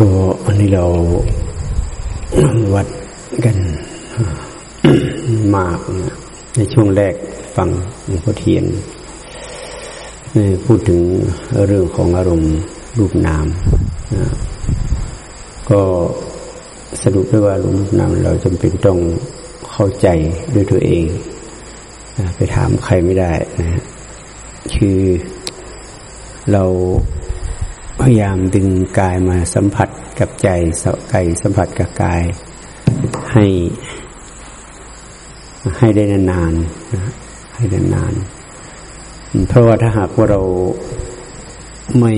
ก็อันนี้เราวัดกันมากนะในช่วงแรกฟังหลวงพ่อเทียนพูดถึงเรื่องของอารมณ์รูปนามนะก็สรุปได้ว่ารูปนามเราจำเป็นต้องเข้าใจด้วยตัวเองนะไปถามใครไม่ได้นะคือเรา พยายามดึงกายมาสัมผัสกับใจกายสัมผัสกับกาย ให้ให้ได้นานๆให้ได้นานเพราะว่าถ้าหากว่าเราไม่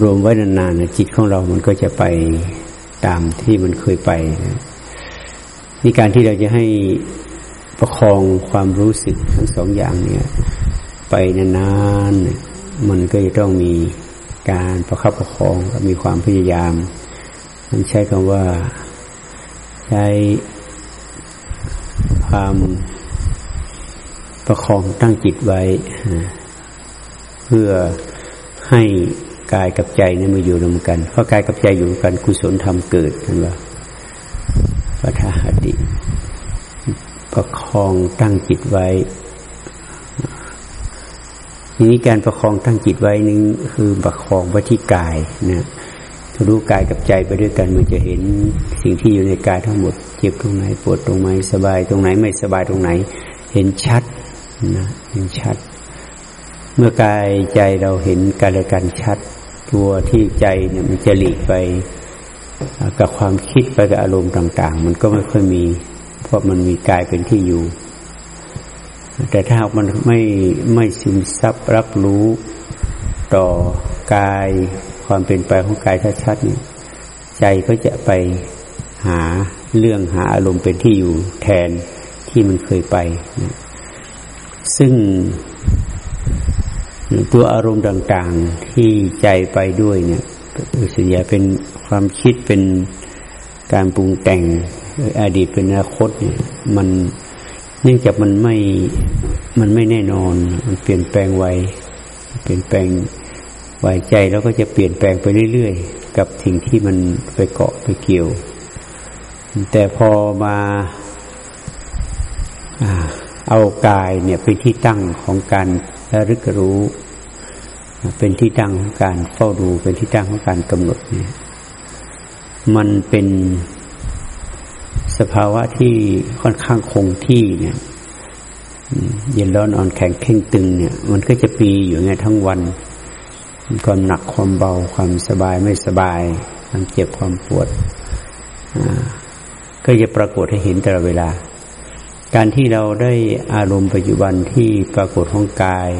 รวมไว้นานๆจิตของเรามันก็จะไปตามที่มันเคยไปนี่การที่เราจะให้ประคองความรู้สึกทั้งสองอย่างเนี่ย ไปนานๆมันก็จะต้องมี การประคับประคองก็มีความพยายามมันใช้คำว่า ใช้ความประคองตั้งจิตไว้ เพื่อให้กายกับใจนี่มาอยู่รวมกัน เพราะกายกับใจอยู่กันกุศลธรรมเกิดเห็นว่าปัทหติ ประคองตั้งจิตไว้ ทีนี้การประคองตั้งจิตไว้นึงคือประคองไว้ที่กายนะถ้ารู้กายกับใจไปด้วยกันมันจะเห็นสิ่งที่อยู่ในกายทั้งหมด เจ็บตรงไหนปวดตรงไหนสบายตรงไหนไม่สบายตรงไหน เห็นชัดนะเห็นชัด เมื่อกายใจเราเห็นการละกันชัด ตัวที่ใจเนี่ยมันจะหลีกไปกับความคิดไปกับอารมณ์ต่าง ๆ มันก็ไม่ค่อยมี เพราะมันมีกายเป็นที่อยู่ แต่ถ้ามันไม่ไม่ซึมซับรับรู้ต่อกายความเป็นไปของกายชัดๆนี่ใจก็จะไปหาเรื่องหาอารมณ์เป็นที่อยู่แทนที่มันเคยไปนะซึ่งตัวอารมณ์ต่าง ๆที่ใจไปด้วยเนี่ยส่วนใหญ่เป็นความคิดเป็นการปรุงแต่งอดีตเป็นอนาคตเนี่ยมัน เนื่องจากมันไม่มันไม่แน่นอน มันเปลี่ยนแปลงไวเปลี่ยนแปลงไวใจแล้วก็จะเปลี่ยนแปลงไปเรื่อยๆ กับสิ่งที่มันไปเกาะไปเกี่ยว แต่พอมาเอากายเนี่ยเป็นที่ตั้งของการระลึกรู้ เป็นที่ตั้งของการเฝ้าดู เป็นที่ตั้งของการกำหนดเนี่ยมันเป็น สภาวะที่ค่อนข้างคงที่เนี่ยเย็นร้อนอ่อนแข็งเข่งตึงเนี่ย มันก็จะปีอยู่ไงทั้งวันความหนักความเบาความสบายไม่สบายความเจ็บความปวดก็จะปรากฏให้เห็นตลอดเวลา การที่เราได้อารมณ์ปัจจุบันที่ปรากฏของกาย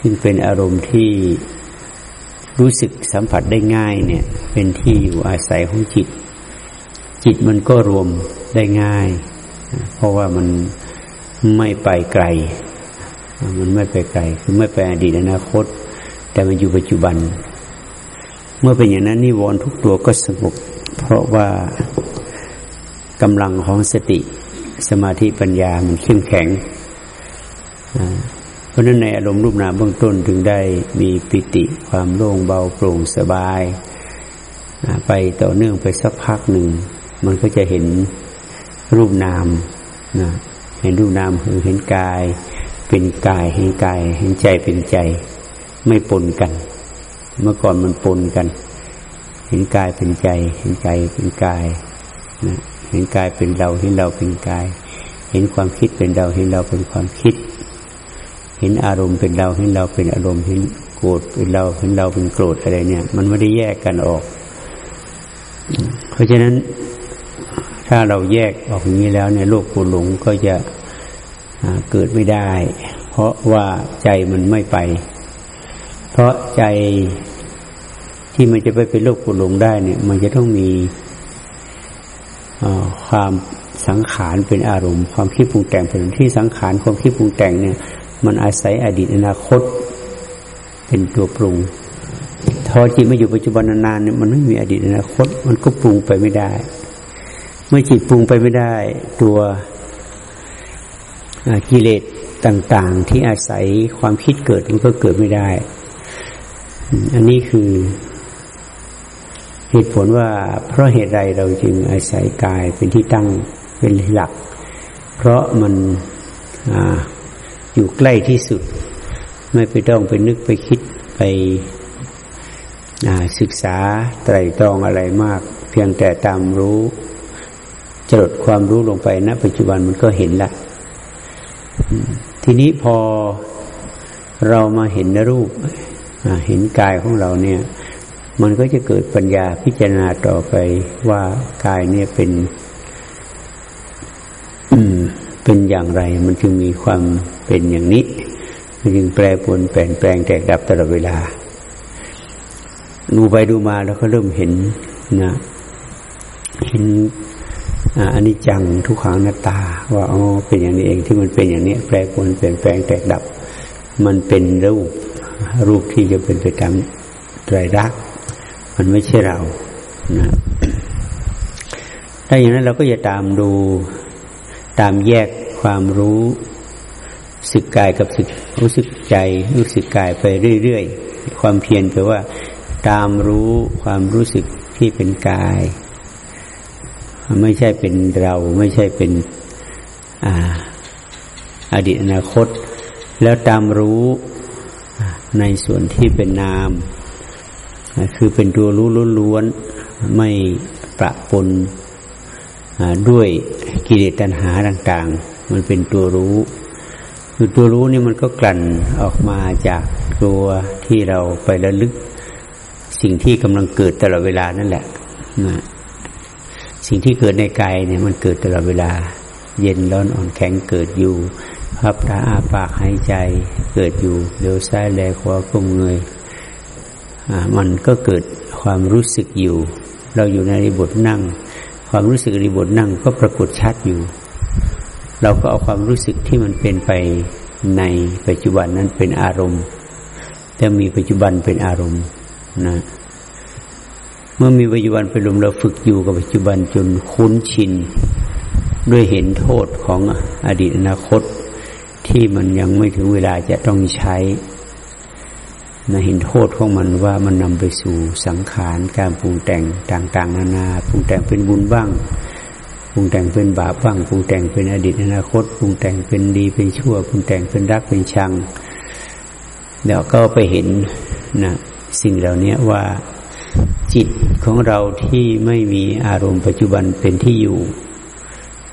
ซึ่งเป็นอารมณ์ที่รู้สึกสัมผัสได้ง่ายเนี่ย เป็นที่อยู่อาศัยของจิต จิตมันก็รวม ได้ง่าย เพราะว่ามันไม่ไปไกล มันไม่ไปไกล คือไม่ไปอดีตอนาคต แต่มันอยู่ปัจจุบัน เมื่อเป็นอย่างนั้นนิวรณ์ทุกตัวก็สงบเพราะว่ากำลังของสติสมาธิปัญญามันเข้มแข็ง เพราะนั้นในอารมณ์รูปนามเบื้องต้นถึงได้มีปิติความโล่งเบาโปร่งสบาย ไปต่อเนื่องไปสักพักหนึ่ง มันก็จะเห็น รูปนามนะเห็นรูปนามคือเห็นกาย เป็นกายเห็นกาย เห็นใจเป็นใจ ไม่ปนกัน เมื่อก่อนมันปนกัน เห็นกายเป็นใจ เห็นใจเป็นกายนะเห็นกายเป็นเราเห็นเราเป็นกาย เห็นความคิดเป็นเราเห็นเราเป็นความคิด เห็นอารมณ์เป็นเราเห็นเราเป็นอารมณ์เห็นโกรธเป็นเราเห็นเราเป็นโกรธอะไรเนี่ย มันไม่ได้แยกกันออก เพราะฉะนั้น ถ้าเราแยกออกอย่างนี้แล้วเนี่ยโลกปูหลงก็จะเกิดไม่ได้ เพราะว่าใจมันไม่ไป เพราะใจที่มันจะไปเป็นโลกปูหลงได้เนี่ย มันจะต้องมีความสังขารเป็นอารมณ์ ความคิดปรุงแต่งเป็นที่สังขารความคิดปรุงแต่งเนี่ย มันอาศัยอดีตอนาคต เป็นตัวปรุงทอจิตมาอยู่ปัจจุบันนานๆเนี่ยมันไม่มีอดีตอนาคต มันก็ปรุงไปไม่ได้ มื่อจิตปรุงไปไม่ได้ ตัวกิเลสต่าง ๆ ที่อาศัยความคิดเกิดมันก็เกิดไม่ได้ อันนี้คือเหตุผลว่าเพราะเหตุใดเราจึงอาศัยกายเป็นที่ตั้งเป็นหลัก เพราะมันออยู่ใกล้ที่สุด ไม่ไปต้องไปนึกไปคิดไปศึกษาไตรตรองอะไรมาก เพียงแต่ตามรู้ จดความรู้ลงไปณนะปัจจุบันมันก็เห็นละ ทีนี้พอเรามาเห็นรูปเห็นกายของเราเนี่ย มันก็จะเกิดปัญญาพิจารณาต่อไปว่ากายเนี่ยเป็นเป็นอย่างไร มันจึงมีความเป็นอย่างนี้ มันจึงแปรปรวนแปลงแปลงแตกดับตลอดเวลา ดูไปดูมาแล้วก็เริ่มเห็นนะ เห็น อันนี้จังทุกขังหน้าตา ว่าอ๋อเป็นอย่างนี้เองที่มันเป็นอย่างนี้ แปรปรวนเปลี่ยนแปลงแตกดับ มันเป็นรูปรูปที่จะเป็นไปตามไตรลักษณ์มันไม่ใช่เรานะถ้าอย่างนั้นเราก็จะตามดูตามแยกความรู้สึกกายกับสึกรู้สึกใจรู้สึกกายไปเรื่อยๆ ความเพียรแปลว่า ตามรู้ความรู้สึกที่เป็นกาย ไม่ใช่เป็นเราไม่ใช่เป็นออดีตอนาคต แล้วตามรู้ในส่วนที่เป็นนาม คือเป็นตัวรู้ล้วนๆไม่ประปนด้วยกิเลสตัณหาต่างๆ มันเป็นตัวรู้คือตัวรู้นี่มันก็กลั่นออกมาจากตัวที่เราไประลึก สิ่งที่กำลังเกิดตลอดเวลานั่นแหละ สิ่งที่เกิดในกายเนี่ยมันเกิดตลอดเวลา เย็นร้อนอ่อนแข็งเกิดอยู่พับตาอาปากหายใจเกิดอยู่เดี๋ยวซ้ายแลขวาก้มเงยมันก็เกิดความรู้สึกอยู่ เราอยู่ในริบทนั่ง ความรู้สึกริบทนั่งก็ปรากฏชัดอยู่ เราก็เอาความรู้สึกที่มันเป็นไปในปัจจุบันนั้นเป็นอารมณ์แต่มีปัจจุบันเป็นอารมณ์นะ เมื่อมีปัจจุบันเป็นลมเราฝึกอยู่กับปัจจุบันจนคุ้นชิน ด้วยเห็นโทษของอดีตอนาคตที่มันยังไม่ถึงเวลาจะต้องใช้นะเห็นโทษของมันว่ามันนำไปสู่สังขารการปรุงแต่งต่าง ๆ นานาปรุงแต่งเป็นบุญบ้างปรุงแต่งเป็นบาปบ้างปรุงแต่งเป็นอดีตอนาคตปรุงแต่งเป็นดีเป็นชั่วปรุงแต่งเป็นรักเป็นชังเดี๋ยวก็ไปเห็นนะสิ่งเหล่านี้ว่า จิตของเราที่ไม่มีอารมณ์ปัจจุบันเป็นที่อยู่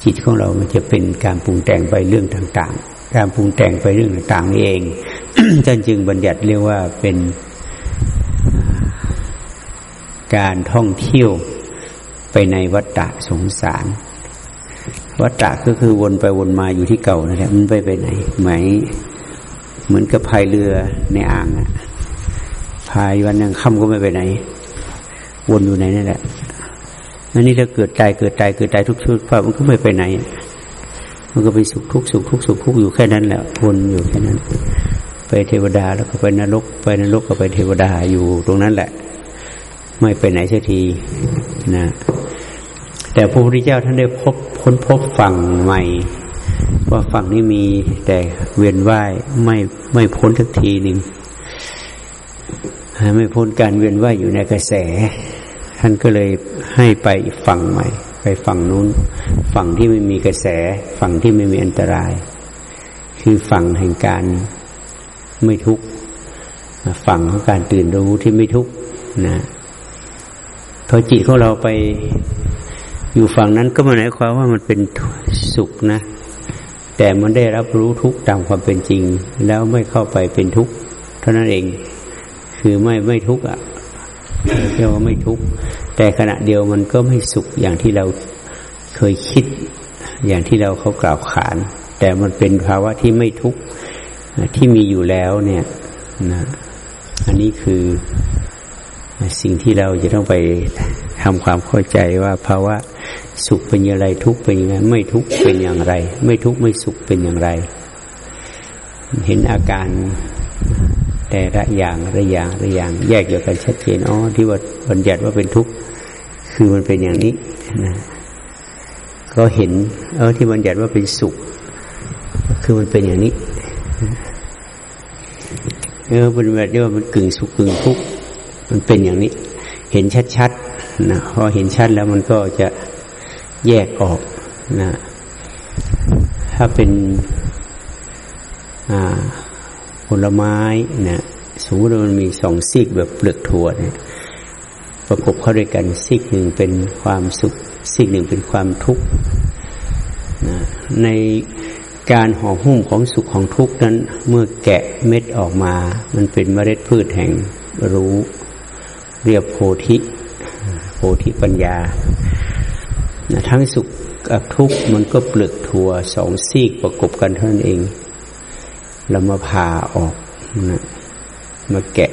จิตของเรามันจะเป็นการปรุงแต่งไปเรื่องต่างๆ การปรุงแต่งไปเรื่องต่างๆนี่เองท่านจึงบัญญัติเรียกว่าเป็นการท่องเที่ยวไปในวัฏฏะสงสาร วัฏฏะก็คือวนไปวนมาอยู่ที่เก่านั่นแหละมันไปไปไหนไหมเหมือนกับพายเรือในอ่างอะพายวันยังค่ำก็ไม่ไปไหน วนอยู่ไหนนั่แหละอันนี้ถ้าเกิดตายเกิดตายเกิดตายทุกชุดภาพมันก็ไม่ไปไหน มันก็ไปสุขทุกสุขทุกสุขทุกอยู่แค่นั้นแหละวนอยู่แค่นั้น ไปเทวดาแล้วก็ไปนรก ไปนรกก็ไปเทวดาอยู่ตรงนั้นแหละ ไม่ไปไหนเสักทีนะ แต่พระพุทธเจ้าท่านได้พบพ้นพบฝั่งใหม่ ว่าฝั่งนี้มีแต่เวียนว่ายไม่ไม่พ้นสักทีหนึ่งไม่พ้นการเวียนว่ายอยู่ในกระแส ท่านก็เลยให้ไปฝั่งใหม่ ไปฝั่งนู้น ฝั่งที่ไม่มีกระแส ฝั่งที่ไม่มีอันตราย คือฝั่งแห่งการไม่ทุกข์ฝั่งของการตื่นรู้ที่ไม่ทุกข์นะพอจิตของเราไปอยู่ฝั่งนั้นก็ไม่หมายความว่ามันเป็นสุขนะ แต่มันได้รับรู้ทุกข์ตามความเป็นจริง แล้วไม่เข้าไปเป็นทุกข์เท่านั้นเอง คือไม่ไม่ทุกข์อะ เรียกว่าไม่ทุกข์แต่ขณะเดียวมันก็ไม่สุขอย่างที่เราเคยคิด อย่างที่เราเขากล่าวขาน แต่มันเป็นภาวะที่ไม่ทุกข์ที่มีอยู่แล้วเนี่ยนะอันนี้คือสิ่งที่เราจะต้องไปทำความเข้าใจว่าภาวะสุขเป็นอย่างไร ทุกข์เป็นยังไงไม่ทุกข์เป็นอย่างไร ไม่ทุกข์ไม่สุขเป็นอย่างไร เห็นอาการ แต่ละอย่างละอย่างละอย่าง แยกเดียวกันชัดเจนอ๋อที่ว่าบัญญัติว่าเป็นทุกข์คือมันเป็นอย่างนี้นะก็เห็น เออที่บัญญัติว่าเป็นสุข คือมันเป็นอย่างนี้เออเป็นแบบที่ว่ามันกึ่งสุขกึ่งทุกข์มันเป็นอย่างนี้ เห็นชัดๆนะพอเห็นชัดแล้วมันก็จะแยกออกนะถ้าเป็นอ่า ผลไม้นะสมมติมันมีสองซีกแบบเปลือกถั่วเนี่ยประกบเข้าด้วยกันซีกหนึ่งเป็นความสุขซีกหนึ่งเป็นความทุกข์นะในการห่อหุ้มของสุขของทุกข์นั้น เมื่อแกะเม็ดออกมา มันเป็นเมล็ดพืชแห่งรู้เรียบโพธิโพธิปัญญานะทั้งสุขกับทุกข์มันก็เปลือกถั่วสองซีกประกบกันเท่านั้นเอง เรามาผ่าออกนะมาแกะ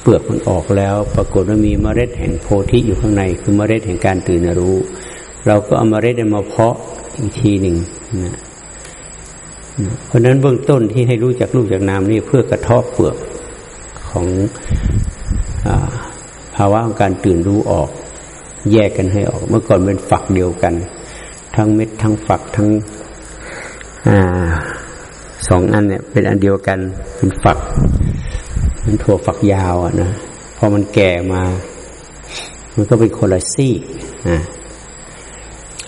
เปลือกมันออกแล้ว ปรากฏว่ามีเมล็ดแห่งโพธิอยู่ข้างใน คือเมล็ดแห่งการตื่นรู้ เราก็เอาเมล็ดมาเพาะอีกทีหนึ่งนะเพราะนั้นเบื้องต้นที่ให้รู้จักรูปจากนามนี่เพื่อกระทบเปลือกของอภาวะของการตื่นรู้ออก แยกกันให้ออก เมื่อก่อนเป็นฝักเดียวกัน ทั้งเม็ดทั้งฝักทั้งอ สองอันเนี่ย เป็นอันเดียวกันเป็นฝักมันถั่วฝักยาวอะนะพอมันแก่มา มันก็เป็นคนละซี่อะ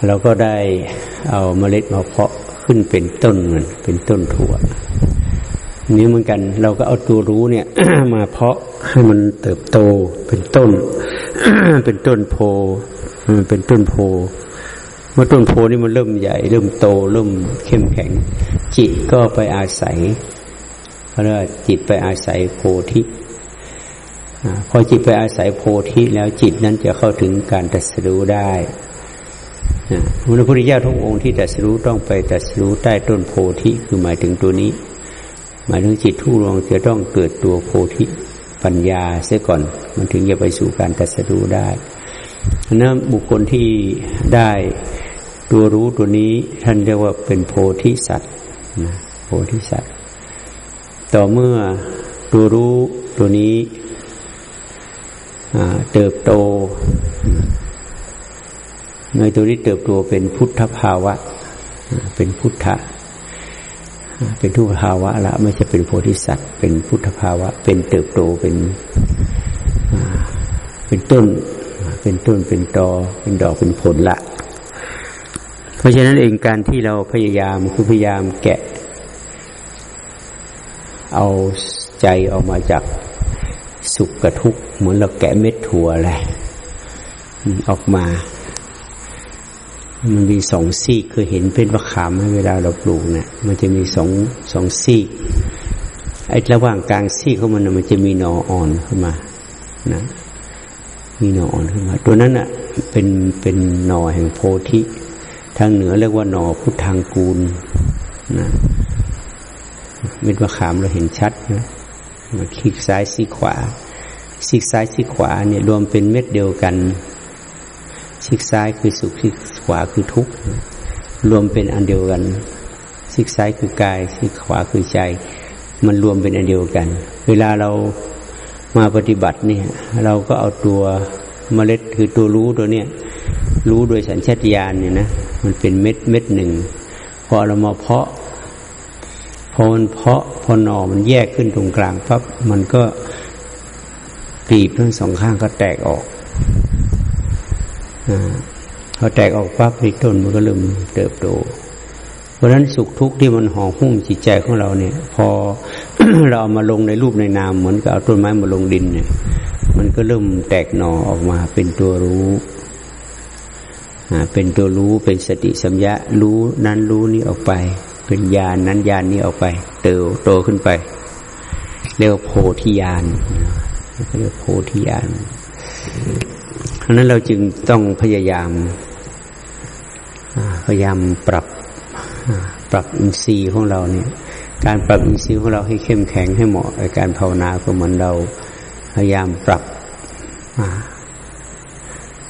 เราก็ได้เอาเมล็ดมาเพาะขึ้นเป็นต้นมันเป็นต้นถั่วนี้เหมือนกัน เราก็เอาตัวรู้เนี่ย มาเพาะให้มันเติบโตเป็นต้น เป็นต้นโพเป็นต้นโพ เมื่อต้นโพนี่มันเริ่มใหญ่ เริ่มโต เริ่มเข้มแข็ง จิตก็ไปอาศัยเพราะว่าจิตไปอาศัยโพธิพอจิตไปอาศัยโพธิแล้วจิตนั้นจะเข้าถึงการตัดสู้ได้พระพุทธเจ้าทุกองค์ที่ตัดสู้ต้องไปตัดสู้ใต้ต้นโพธิคือหมายถึงตัวนี้ หมายถึงจิตทุกดวงจะต้องเกิดตัวโพธิปัญญาเสียก่อน มันถึงจะไปสู่การตัดสู้ได้ นั้นบุคคลที่ได้ตัวรู้ตัวนี้ท่านเรียกว่าเป็นโพธิสัตว์นะโพธิสัตว์ ต่อเมื่อตัวรู้ตัวนี้เติบโตในตัวนี้เติบโตเป็นพุทธภาวะ เป็นพุทธะเป็นทุกภาวะละไม่ใช่เป็นโพธิสัตว์ เป็นพุทธภาวะ เป็นเติบโตเป็นเป็นต้น เป็นต้นเป็นตอ เป็นดอกเป็นผลละ เพราะฉะนั้นเองการที่เราพยายามคือพยายามแกะ เอาใจออกมาจากสุขกับทุกข์เหมือนเราแกะเม็ดถั่วแหละออกมา มันมีสองซีกคือเห็นเป็นประขามเวลาเราปลูกเนะี่ยมันจะมีสองสองซีกไอ้ระหว่างกลางซีกของมันมันจะมีหนออ่อนขึ้นมา นะ มีหนออ่อนขึ้นมา ตัวนั้นอะเป็นเป็นหน่อแห่งโพธิทางเหนือเรียกว่าหน่อพุทธังกูลนะเม็ดมะขามเราเห็นชัดนะมาคลิกซ้ายซีขวาซีกซ้ายซีขวาเนี่ยรวมเป็นเม็ดเดียวกันซีกซ้ายคือสุขซีกขวาคือทุกข์รวมเป็นอันเดียวกันซีกซ้ายคือกายซีกขวาคือใจ มันรวมเป็นอันเดียวกัน เวลาเรา มาปฏิบัติเนี่ย เราก็เอาตัวเมล็ดคือตัวรู้ตัวเนี้ยรู้โดยสัญชาตญาณเนี่ยนะมันเป็นเม็ดเม็ดหนึ่งพอเรามาเพาะพอมันเพาะพอหน่อมันแยกขึ้นตรงกลางปั๊บมันก็ปีบทั้งสองข้างก็แตกออกอพอแตกออกปั๊บในต้นมันก็เริ่มเติบโต เพราะฉะนั้นสุขทุกข์ที่มันห่อหุ้มจิตใจของเราเนี่ย พอเราเอามาลงในรูปในนามเหมือนกับเอาต้นไม้มาลงดินเนี่ย มันก็เริ่มแตกหน่อออกมาเป็นตัวรู้เป็นตัวรู้เป็นสติสัมยารู้นั้นรู้นี้ออกไป เป็นญาณนนั้นญาณนนี้ออกไป เติบโตขึ้นไป เรียกว่าโพธิญาณเรียกโพธิญาณเพราะนั้นเราจึงต้องพยายามพยายามปรับ ปรับอินทรีย์ของเราเนี่ย การปรับอินทรีย์ของเราให้เข้มแข็งให้เหมาะกับการภาวนาก็เหมือนเราพยายามปรับ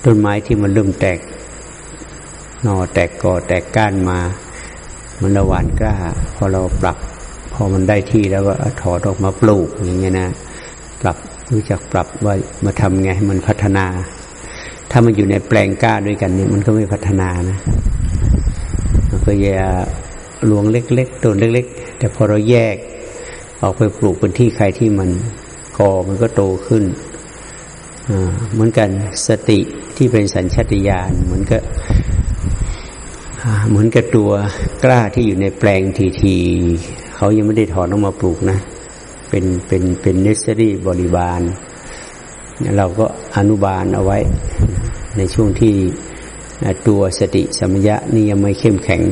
ต้นไม้ที่มันเริ่มแตกหน่อแตกกอแตกก้านมา มันระหวานกล้า พอเราปรับ พอมันได้ที่แล้วก็ถอดออกมาปลูกอย่างเงี้ยนะปรับรู้จักปรับว่ามาทำไงให้มันพัฒนา ถ้ามันอยู่ในแปลงกล้าด้วยกันเนี่ยมันก็ไม่พัฒนานะ มันก็อย่าลวงเล็กๆต้นเล็ก ๆ แต่พอเราแยกออกไปปลูกเป็นที่ใครที่มันกอมันก็โตขึ้นเหมือนกันสติที่เป็นสัญชาตญาณเหมือนกับเหมือนกับตัวกล้าที่อยู่ในแปลงทีทีเขายังไม่ได้ถอนออกมาปลูกนะ เป็นเป็นเป็นเนสซอรี่บริบาล เราก็อนุบาลเอาไว้ในช่วงที่ ตัวสติสมัญะนี่ยังไม่เข้มแข็ง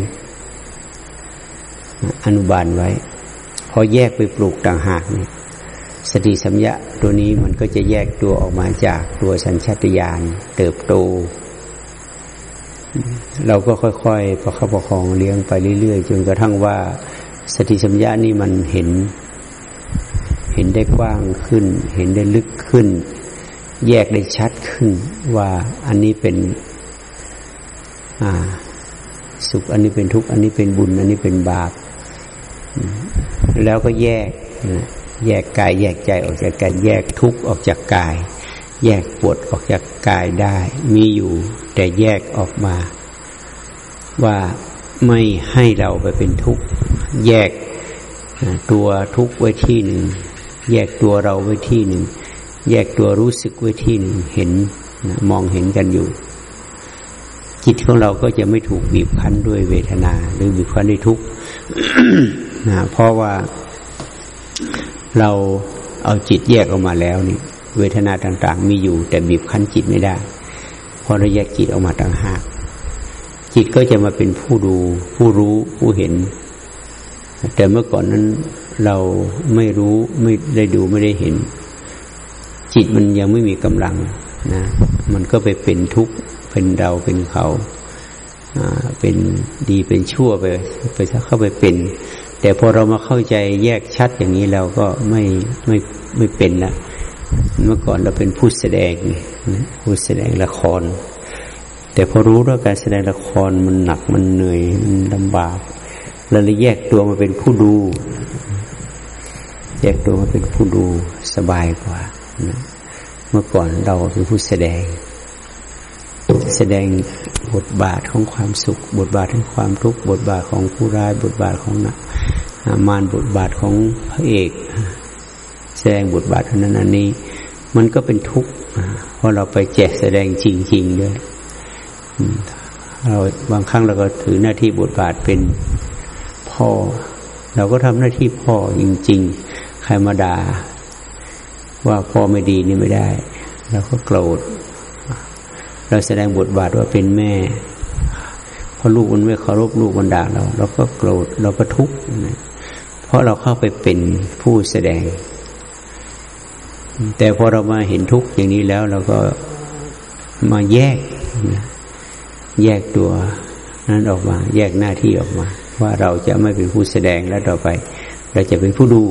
อนุบาลไว้ พอแยกไปปลูกต่างหากนี่สติสัมยะตัวนี้มันก็จะแยกตัวออกมาจากตัวสัญชาตญาณเติบโต เราก็ค่อยๆประคับประคองเลี้ยงไปเรื่อยๆจนกระทั่งว่า สติสัมยานี่มันเห็น เห็นได้กว้างขึ้น เห็นได้ลึกขึ้น แยกได้ชัดขึ้นว่าอันนี้เป็น สุขอันนี้เป็นทุกข์อันนี้เป็นบุญ อันนี้เป็นบาป แล้วก็แยก แยกกาย แยกใจออกจากกันแยกทุกข์ออกจากกาย แยกปวดออกจากกายได้ มีอยู่ แต่แยกออกมา ว่าไม่ให้เราไปเป็นทุกข์ แยกตัวทุกข์ไว้ที่หนึ่ง แยกตัวเราไว้ที่หนึ่ง แยกตัวรู้สึกไว้ที่หนึ่งเห็นมองเห็นกันอยู่ จิตของเราก็จะไม่ถูกบีบคั้นด้วยเวทนา หรือบีบคั้นด้วยทุกข์นะเพราะว่าเราเอาจิตแยกออกมาแล้วนี่ เวทนาต่าง ๆ มีอยู่ แต่บีบคั้นจิตไม่ได้พอเราแยกจิตออกมาต่างหากจิตก็จะมาเป็นผู้ดู ผู้รู้ผู้เห็น แต่เมื่อก่อนนั้นเราไม่รู้ไม่ได้ดูไม่ได้เห็น จิตมันยังไม่มีกำลังนะ มันก็ไปเป็นทุกข์ เป็นเราเป็นเขาเป็นดีเป็นชั่วไปไปเข้าไปเป็น แต่พอเรามาเข้าใจแยกชัดอย่างนี้เราก็ไม่ไม่ไม่เป็นละเมื่อก่อนเราเป็นผู้แสดงผู้แสดงละคร แต่พอรู้ว่าการแสดงละครมันหนักมันเหนื่อยมันลำบากเราเลยแยกตัวมาเป็นผู้ดู แยกตัวมาเป็นผู้ดูสบายกว่านะเมื่อก่อนเราเป็นผู้แสดง แสดงบทบาทของความสุข บทบาทของความทุกข์บทบาทของผู้ร้าย บทบาทของนักมารบทบาทของพระเอก แสดงบทบาทเท่านั้นอันนี้ มันก็เป็นทุกข์เพราะเราไปแจกแสดงจริง ๆ ด้วยเราบางครั้งเราก็ถือหน้าที่บทบาทเป็นพ่อ เราก็ทำหน้าที่พ่อจริง ๆ ใครมาด่าว่าพ่อไม่ดีนี่ไม่ได้เราก็โกรธ เราแสดงบทบาทว่าเป็นแม่พอลูกมันไม่เคารพลูกมันด่าเราเราก็โกรธเราก็ทุกข์เพราะเราเข้าไปเป็นผู้แสดง แต่พอเรามาเห็นทุกข์อย่างนี้แล้วเราก็มาแยก แยกตัวนั้นออกมา แยกหน้าที่ออกมา ว่าเราจะไม่เป็นผู้แสดงแล้วต่อไป เราจะเป็นผู้ดู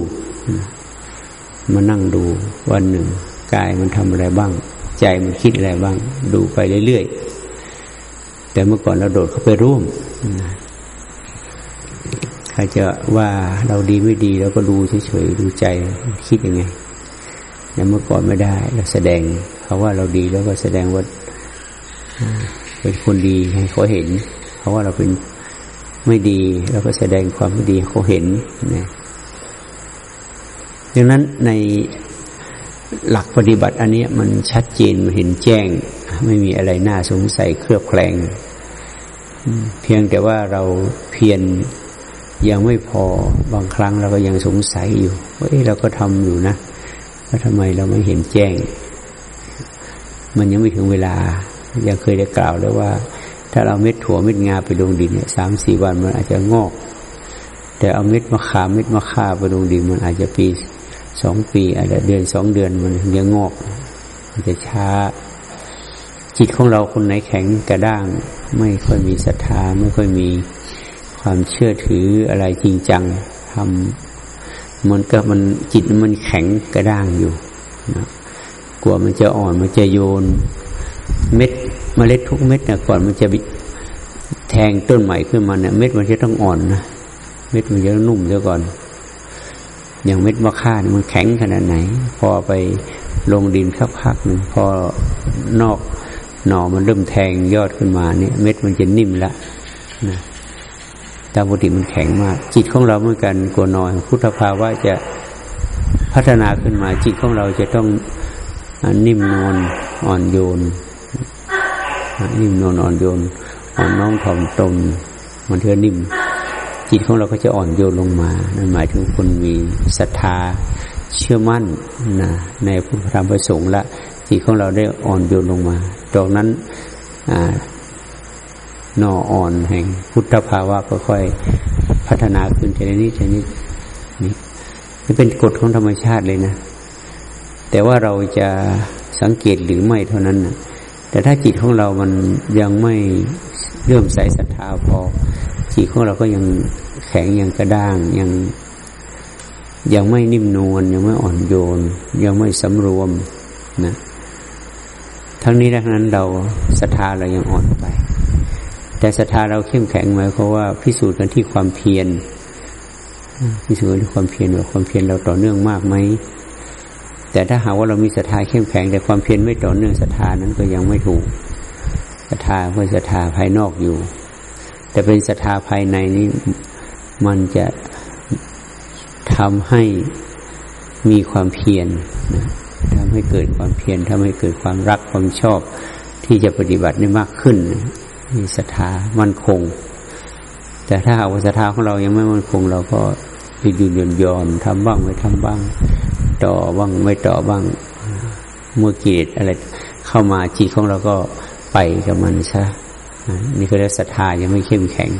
มานั่งดูวันหนึ่งกายมันทำอะไรบ้าง ใจมันคิดอะไรบ้าง ดูไปเรื่อยๆ แต่เมื่อก่อนเราโดดเข้าไปร่วมใครจะว่าเราดีไม่ดีเราก็ดูเฉยๆ ดูใจคิดยังไงแต่เมื่อก่อนไม่ได้ เราแสดงเขาว่าเราดีแล้วก็แสดงว่าเป็นคนดีให้เขาเห็นเขาว่าเราเป็นไม่ดีเราก็แสดงความไม่ดีเขาเห็นนะดังนั้นใน หลักปฏิบัติอันนี้มันชัดเจนมันเห็นแจ้ง ไม่มีอะไรน่าสงสัยเครือบแคลง เพียงแต่ว่าเราเพียรยังไม่พอบางครั้งเราก็ยังสงสัยอยู่ว่าเราก็ทำอยู่นะว่าทำไมเราไม่เห็นแจ้ง มันยังไม่ถึงเวลายังเคยได้กล่าวแล้วว่า ถ้าเราเม็ดถั่วเม็ดงาไปลงดินเนี่ยสามสี่วันมันอาจจะงอก แต่เอาเม็ดมะขามเม็ดมะข่าไปลงดินมันอาจจะปี สองปีอาจจะเดือนสองเดือนมันยังงอกมันจะช้า จิตของเราคนไหนแข็งกระด้าง ไม่ค่อยมีศรัทธาไม่ค่อยมีความเชื่อถืออะไรจริงจังทำมันก็มันจิตมันแข็งกระด้างอยู่นะกลัวมันจะอ่อนมันจะโยน เม็ดมเมล็ดทุกเม็ดนี่ยก่อนมันจะแทงต้นใหม่ขึ้นมาเนี่ยเม็ดมันจะต้องอ่อนนะเม็ดมันจะนุ่มเสียก่อน อย่างเม็ดมะข่ามันแข็งขนาดไหน พอไปลงดินสักพักหนึ่งพอนอกหน่อมันเริ่มแทงยอดขึ้นมาเนี่ย เม็ดมันจะนิ่มละนะตามปกติมันแข็งมาก จิตของเราเหมือนกันกลัวนอนพุทธภาวะจะพัฒนาขึ้นมาจิตของเราจะต้องนิ่มนวลอ่อนโยน นิ่มนวลอ่อนโยนอ่อนน้อมถ่อมตนมันเถือนิ่ม จิตของเราก็จะอ่อนโยนลงมานั่นหมายถึงคนมีศรัทธาเชื่อมั่นนะในพระธรรมประสงค์ละจิตของเราได้อ่อนโยนลงมาตรงนั้นนออ่อนแห่งพุทธภาวะก็ค่อยพัฒนาขึ้นทีนี้ทีนี้นี่นี่เป็นกฎของธรรมชาติเลยนะ แต่ว่าเราจะสังเกตหรือไม่เท่านั้นนะแต่ถ้าจิตของเรามันยังไม่เริ่มใส่ศรัทธาพอ จิตของเราก็ยังแข็งยังกระด้างยังยังไม่นิ่มนวลยังไม่อ่อนโยน ยังไม่สำรวมนะทั้งนี้ทั้งนั้นเราศรัทธาเรายังอ่อนไป แต่ศรัทธาเราเข้มแข็งไหมเพราะว่าพิสูจน์กันที่ความเพียรพิสูจน์กันที่ความเพียรว่าความเพียรเราต่อเนื่องมากไหมแต่ถ้าหากว่าเรามีศรัทธาเข้มแข็ง แต่ความเพียรไม่ต่อเนื่องศรัทธานั้นก็ยังไม่ถูกศรัทธาเพื่อศรัทธาภายนอกอยู่ แต่เป็นศรัทธาภายในนี้มันจะทำให้มีความเพียรนะทำให้เกิดความเพียรทำให้เกิดความรักความชอบ ที่จะปฏิบัติได้มากขึ้น มีศรัทธามั่นคง แต่ถ้าหากว่าศรัทธาของเรายังไม่มั่นคง เราก็ยืนยืนยอนทำบ้างไม่ทำบ้าง ต่อบ้างไม่ต่อบ้างเมื่อกิเลสอะไรเข้ามาจิตของเราก็ไปกับมันซะ นี่ก็เรียกศรัทธายังไม่เข้มแข็ง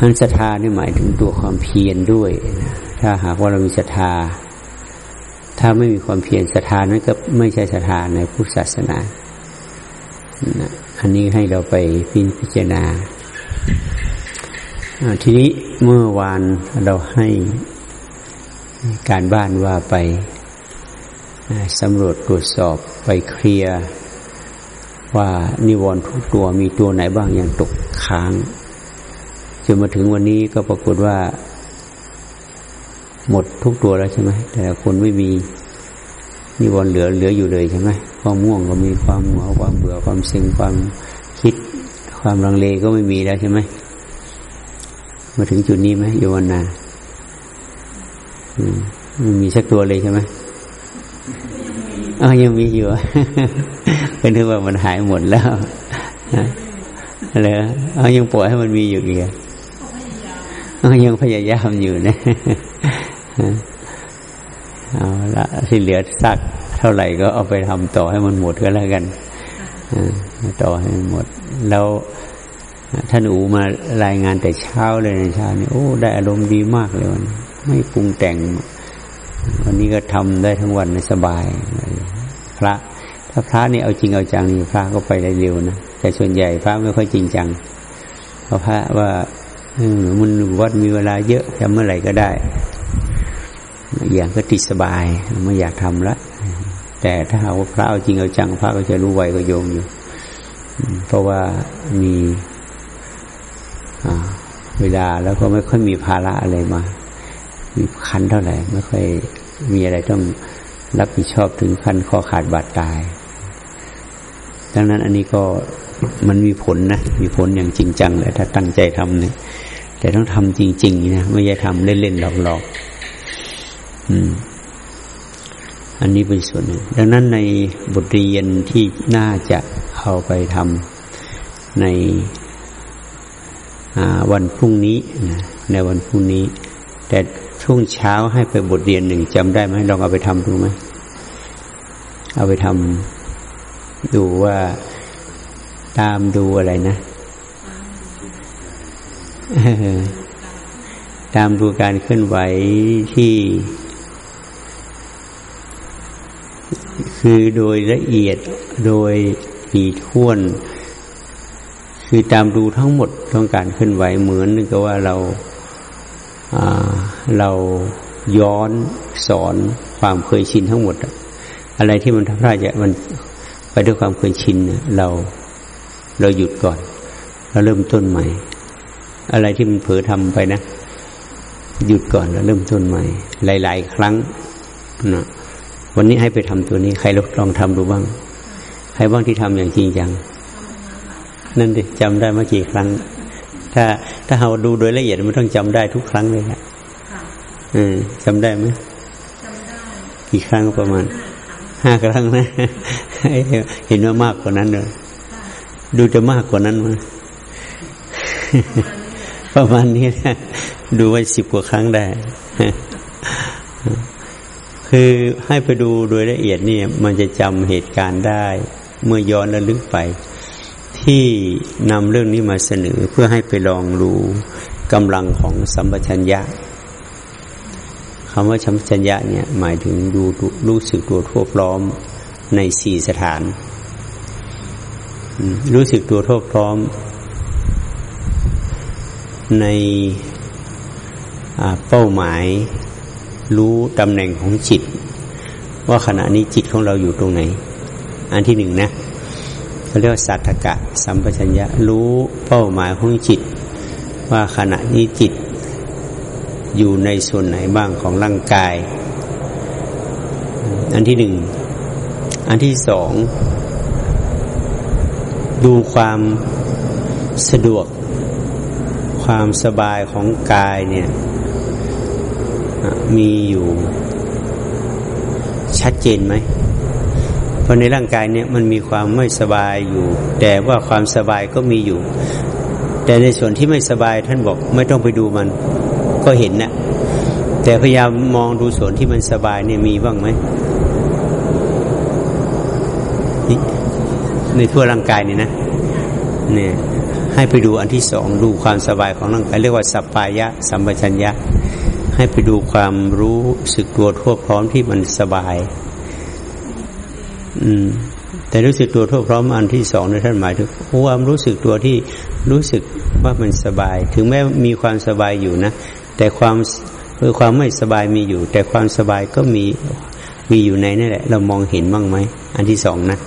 นั้นศรัทธานี่หมายถึงตัวความเพียรด้วย ถ้าหากว่าเรามีศรัทธา ถ้าไม่มีความเพียรศรัทธานั้นก็ไม่ใช่ศรัทธาในพุทธศาสนาอันนี้ให้เราไปพิจารณาทีนี้เมื่อวานเราให้การบ้านว่าไปสำรวจตรวจสอบไปเคลียร์ ว่านิวรณ์ทุกตัวมีตัวไหนบ้างยังตกค้างจนมาถึงวันนี้ก็ปรากฏว่า หมดทุกตัวแล้วใช่ไหมแต่คนไม่มีนิวรณ์เหลือเหลืออยู่เลยใช่ไหมความง่วงก็มีความหัวความเบื่อความเซ็งความคิด ความลังเลก็ไม่มีแล้วใช่ไหมมาถึงจุดนี้ไหมโยวันนาไม่มีสักตัวเลยใช่ไหม อ๋อยังมีอยู่เป็นถือว่ามันหายหมดแล้วอะไรอ๋อยังปล่อยให้มันมีอยู่อีกยังพยายามอยู่นะเอาละที่เหลือสักเท่าไหร่ก็เอาไปทำต่อให้มันหมดก็แล้วกันต่อให้มันหมด แล้วท่านอูมารายงานแต่เช้าเลยในเช้านี่โอ้ ได้อารมณ์ดีมากเลยวันไม่ปรุงแต่ง วันนี้ก็ทำได้ทั้งวันสบาย พระ ถ้าพระนี่เอาจริงเอาจังนี่พระก็ไปได้เร็วนะแต่ส่วนใหญ่พระไม่ค่อยจริงจัง เพราะพระว่ามันวัดมีเวลาเยอะทำเมื่อไหร่ก็ได้ อย่างก็ติดสบายไม่อยากทำละแต่ถ้าหากว่าพระเอาจริงเอาจังพระก็จะรู้ไวก็โยมอยู่ เพราะว่ามีเวลาแล้วก็ไม่ค่อยมีภาระอะไรมา คันเท่าไหร่ไม่ค่อยมีอะไรต้องรับผิดชอบถึงขั้นข้อขาดบาดตาย ดังนั้นอันนี้ก็มันมีผลนะ มีผลอย่างจริงจังเลยถ้าตั้งใจทำเนี่ยแต่ต้องทำจริง ๆ นะ ไม่ใช่ทำเล่นๆหลอกๆอืม อันนี้เป็นส่วนหนึ่งดังนั้นในบทเรียนที่น่าจะเอาไปทำในวันพรุ่งนี้นะในวันพรุ่งนี้ แต่ ช่วงเช้าให้ไปบทเรียนหนึ่งจำได้ไหมลองเอาไปทำดูไหมเอาไปทำดูว่าตามดูอะไรนะตามดูการเคลื่อนไหวที่ คือโดยละเอียดโดยมีท่วน คือตามดูทั้งหมดต้องการเคลื่อนไหวเหมือนกับว่าเราเรา ย้อนสอนความเคยชินทั้งหมด อะไรที่มันทำให้จะมันไปด้วยความเคยชินเราเราหยุดก่อนเราเริ่มต้นใหม่ อะไรที่มันเผลอทำไปนะ หยุดก่อนแล้วเริ่มต้นใหม่ หลาย ๆ ครั้งนะวันนี้ให้ไปทำตัวนี้ ใครลองทำดูบ้าง ใครบ้างที่ทำอย่างจริงจังนั่นดิจำได้เมื่อกี่ครั้ง ถ้าถ้าเราดูโดยละเอียดมันต้องจำได้ทุกครั้งเลยแห ละอืมจำได้ไหมจำได้กกี่ครั้งประมาณห้าครั้งนะเห็นว่ามากกว่านั้นเลยดูจะมากกว่านั้นมั้ยประมาณนี้นะดูไว้สิบกว่าครั้งได้ คือให้ไปดูโดยละเอียดนี่มันจะจำเหตุการณ์ได้ เมื่อย้อนระลึกไป ที่นำเรื่องนี้มาเสนอเพื่อให้ไปลองรู้กำลังของสัมปชัญญะ คำว่าสัมปชัญญะเนี่ยหมายถึงดูรู้สึกตัวทั่วพร้อมในสี่สถาน รู้สึกตัวทั่วพร้อม ในเป้าหมายรู้ตำแหน่งของจิต ว่าขณะนี้จิตของเราอยู่ตรงไหน อันที่หนึ่งนะเขาเรียกว่าสัตถกะ สัมปชัญญะรู้เป้าหมายของจิต ว่าขณะนี้จิต อยู่ในส่วนไหนบ้างของร่างกาย อันที่หนึ่ง อันที่สอง ดูความสะดวก ความสบายของกายเนี่ย มีอยู่ชัดเจนไหมเพราะในร่างกายเนี่ยมันมีความไม่สบายอยู่ แต่ว่าความสบายก็มีอยู่ แต่ในส่วนที่ไม่สบายท่านบอกไม่ต้องไปดูมัน ก็เห็นนะแต่พยายามมองดูส่วนที่มันสบายเนี่ยมีบ้างไหมในทั่วร่างกายนี่นะเนี่ยให้ไปดูอันที่สองดูความสบายของร่างกายเรียกว่าสัปปายะ สัมปชัญญะ ให้ไปดูความรู้สึกตัวทั่วพร้อมที่มันสบาย อืม แต่รู้สึกตัวทั่วพร้อมอันที่สองในท่านหมายถึงความรู้สึกตัวที่รู้สึกว่ามันสบาย ถึงแม้มีความสบายอยู่นะ แต่ความคือความไม่สบายมีอยู่ แต่ความสบายก็มีมีอยู่ในนั่นแหละ เรามองเห็นบ้างไหมอันที่สองนะ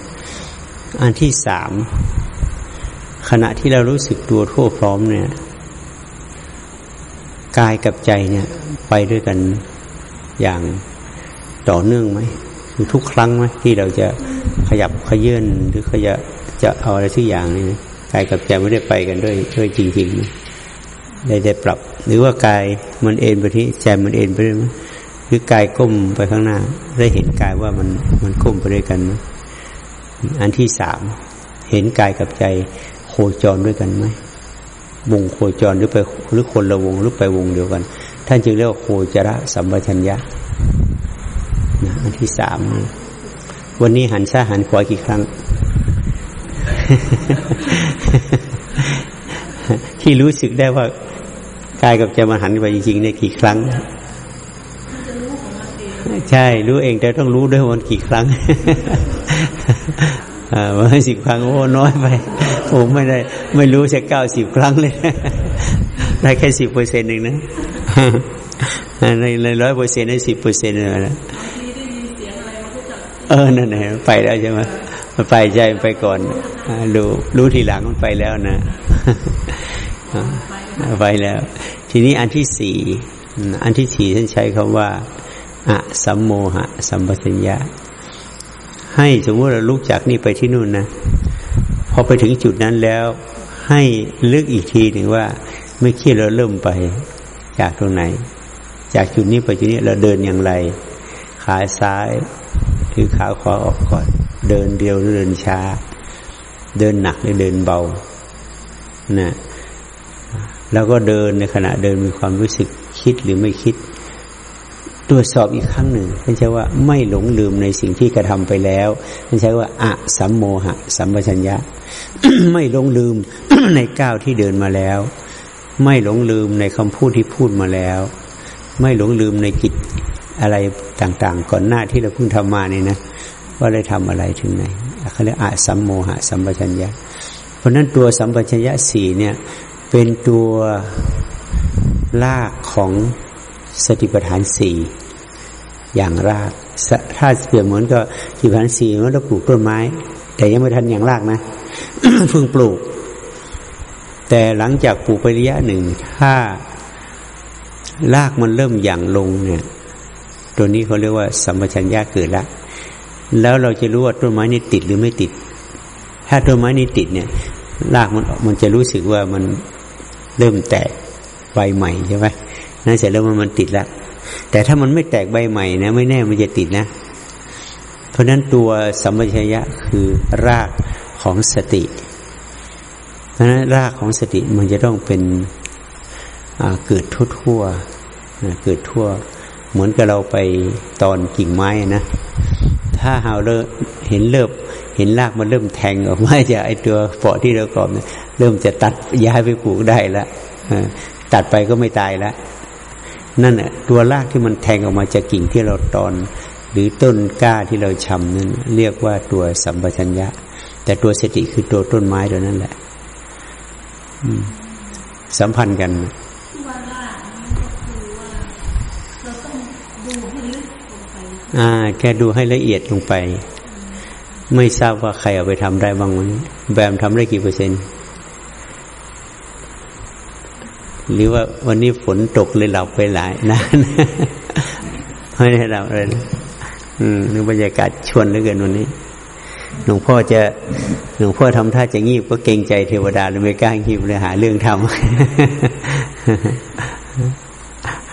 อันที่สามขณะที่เรารู้สึกตัวทั่วพร้อมเนี่ยกายกับใจเนี่ย ไปด้วยกันอย่างต่อเนื่องไหมทุกครั้งไหมที่เราจะขยับขยื่นหรือขยะจะเอาอะไรทุกอย่างนี่กายกับใจไม่ได้ไปกันด้วยด้วยจริงๆได้ได้ปรับ หรือว่ากายมันเอ็นไปที่ใจมันเอ็นไปด้วยไหมหรือกายก้มไปข้างหน้า ได้เห็นกายว่ามันมันก้มไปด้วยกันไหมอันที่สามเห็นกายกับใจโคจรด้วยกันไหมวงโคจรหรือไปหรือคนละวงหรือไปวงเดียวกัน ท่านจึงเรียกว่าโคจรสัมปชัญญะนะอันที่สามวันนี้หันซ้ายหันขวากี่ครั้ง ที่รู้สึกได้ว่าายกับใจมันหันไปจริงๆเนี่ยกี่ครั้ง ใช่รู้เองแต่ต้องรู้ด้วยวันกี่ครั้งอ่าวันสิบครั้งโอ้น้อยไปผมไม่ได้ ไม่รู้จะเก้าสิบครั้งเลยได้แค่สิบเปอร์เซ็นต์หนึ่งนะในในร้อยเปอร์เซ็นต์ได้สิบเปอร์เซ็นต์นะเออนั่นแหละไปแล้วใช่ไหมมันไปใจไปก่อนรู้รู้ทีหลังมันไปแล้วนะไปแล้ว ทีนี้อันที่สี่อันที่สี่ท่านใช้คำว่าอะสัมโมหะ สัมปชัญญะให้สมมติเราลุกจากนี่ไปที่นู่นนะพอไปถึงจุดนั้นแล้ว ให้ลึกอีกทีหนึ่งว่าไม่คิดเราเริ่มไปจากตรงไหน จากจุดนี้ไปจุดนี้เราเดินอย่างไร ขาซ้ายหรือขาขวาออกก่อน เดินเดียวหรือเดินช้า เดินหนักหรือเดินเบานะ แล้วก็เดินในขณะเดินมีความรู้สึกคิดหรือไม่คิด ตรวจสอบอีกครั้งหนึ่งท่านใช้ว่าไม่หลงลืมในสิ่งที่กระทำไปแล้วท่านใช้ว่าอะสัมโมหะ สัมปชัญญะ ไม่หลงลืมในก้าวที่เดินมาแล้ว ไม่หลงลืมในคำพูดที่พูดมาแล้ว ไม่หลงลืมในกิจอะไรต่างๆ ก่อนหน้าที่เราเพิ่งทำมาเนี่ยนะว่าได้ทำอะไรถึงไหนเขาเรียกอะสัมโมหะ สัมปชัญญะ เพราะนั้นตัวสัมปชัญญะสี่เนี่ย เป็นตัวลากของสติปัฏฐานสี่อย่างรากถ้าเปรียบเหมือนกับสติปัฏฐานสี่มันต้องปลูกต้นไม้ แต่ยังไม่ทันอย่างรากนะเพิ่งปลูก แต่หลังจากปลูกไประยะหนึ่ง ถ้ารากมันเริ่มหย่างลงเนี่ย ตัวนี้เขาเรียกว่า สัมปชัญญะเกิดละแล้วเราจะรู้ว่าต้นไม้นี่ติดหรือไม่ติด ถ้าต้นไม้นี่ติดเนี่ยรากมันมันจะรู้สึกว่ามัน เริ่มแตกใบใหม่ใช่ไหมนั่นเสร็จแล้วมันมันติดแล้วแต่ถ้ามันไม่แตกใบใหม่นะไม่แน่มันจะติดนะ เพราะนั้นตัวสัมปชัญญะคือรากของสติเพราะนั้นรากของสติมันจะต้องเป็นเกิดทั่วๆเกิดทั่ว เหมือนกับเราไปตอนกิ่งไม้นะ ถ้าเราเห็นเริ่ม เห็นรากมันเริ่มแทงออกมาจากไอตัวเปาะที่เรากรอบเนี่ยเริ่มจะตัดย้ายไปปลูกได้แล้วตัดไปก็ไม่ตายแล้วนั่นแหละตัวรากที่มันแทงออกมาจากกิ่งที่เราตอน หรือต้นกล้าที่เราชำนั้น เรียกว่าตัวสัมปชัญญะ แต่ตัวสติคือตัวต้นไม้ตัวนั้นแหละสัมพันธ์กันอ่า แค่ดูให้ละเอียดลงไป ไม่ทราบว่าใครเอาไปทำได้บ้างวันนี้แบมทำได้กี่เปอร์เซ็นต์ หรือว่าวันนี้ฝนตกเลยหลับไปหลายนานไม่ได้หลับเลยอืมนึกบรรยากาศชวนเหลือเกินวันนี้หลวงพ่อจะหลวงพ่อทำท่าจะงีบก็เกรงใจเทวดาเลยไม่กล้างีบเลยหาเรื่องทำ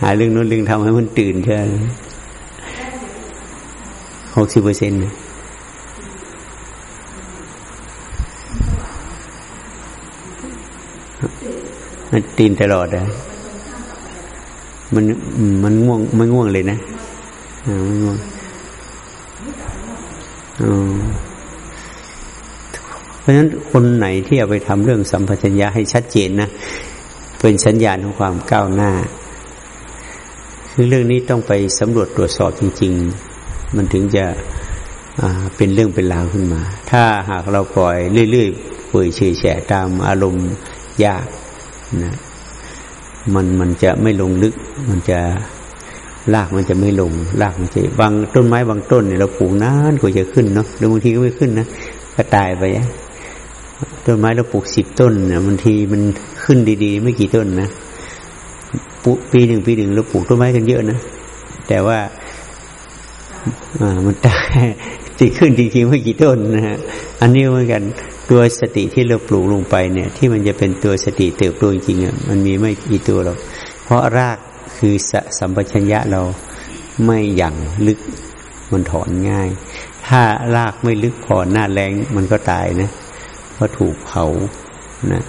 หาเรื่องนู้นเรื่องทำให้มันตื่นเช่หกสิบเปอร์เซ็นต์ ตีนตลอดอะมันมันง่วงไม่ง่วงเลยนะอ่าไม่ง่วงเพราะฉะนั้นคนไหนที่เอาไปทำเรื่องสัมปชัญญะให้ชัดเจนนะเป็นสัญญาณของความก้าวหน้า คือเรื่องนี้ต้องไปสำรวจตรวจสอบจริง ๆ มันถึงจะเป็นเรื่องเป็นราวขึ้นมา ถ้าหากเราปล่อยเรื่อยๆป่วยเฉยแฉตามอารมณ์ยาก นะมันมันจะไม่ลงลึก มันจะรากมันจะไม่ลงรากมันจะบางต้นไม้บางต้นเนี่ยเราปลูกนานกว่าจะขึ้นเนาะหรือบางทีก็ไม่ขึ้นนะก็ตายไปต้นไม้เราปลูกสิบต้นเนี่ยบางทีมันขึ้นดีๆ ไม่กี่ต้นนะปีหนึ่งปีหนึ่งเราปลูกต้นไม้กันเยอะนะแต่ว่าอ่ามันตายติดขึ้นจริงๆไม่กี่ต้นนะฮะอันนี้เหมือนกัน ตัวสติที่เราปลูกลงไปเนี่ย ที่มันจะเป็นตัวสติเติบโตจริงๆอะมันมีไม่กี่ตัวหรอกเพราะรากคือสสัมปชัญญะเราไม่หยั่งลึกมันถอนง่าย ถ้ารากไม่ลึกพอหน้าแรงมันก็ตายนะเพราะถูกเผานะ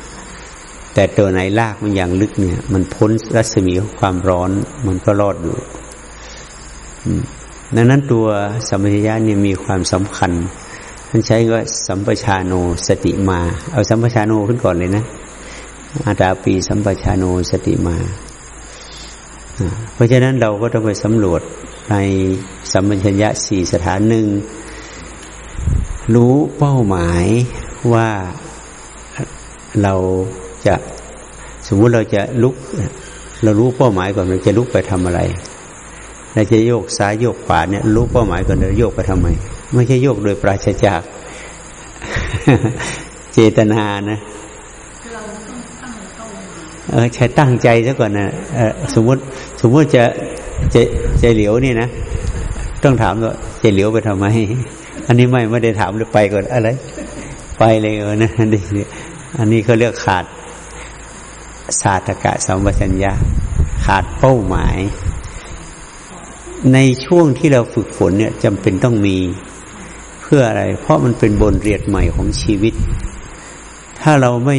แต่ตัวไหนรากมันอย่างลึกเนี่ย มันพ้นรัศมีของความร้อนมันก็รอดอยู่ดังนั้นตัวสัมปชัญญะเนี่ยมีความสำคัญานใช้ว่าสัมปชาโนสติมา เอาสัมปชาโนขึ้นก่อนเลยนะอาตาปีสัมปชาโนสติมา เพราะฉะนั้นเราก็ต้องไปสำรวจในสัมปชัญญะสี่สถานหนึ่ง รู้เป้าหมายว่าเราจะสมมุติเราจะลุก เรารู้เป้าหมายก่อนเราจะลุกไปทำอะไรเราจะโยกซ้ายโยกขวาเนี่ยรู้เป้าหมายก่อนเราโยกไปทำไม ไม่ใช่โยกโดยปราศจาก เจตนานะเออใช้ตั้งใจซะก่อนนะสมมติสมมติจะจะจะเหลียวนี่นะต้องถามว่าจะเหลียวไปทำไม อันนี้ไม่ไม่ได้ถามเลยไปก่อนอะไร ไปเลยเออนะนี่อันนี้เขาเรียกขาดศาสตกะสัมปชัญญาขาดเป้าหมาย ในช่วงที่เราฝึกฝนเนี่ยจำเป็นต้องมี พื่ออะไร เพราะมันเป็นบทเรียนใหม่ของชีวิต ถ้าเราไม่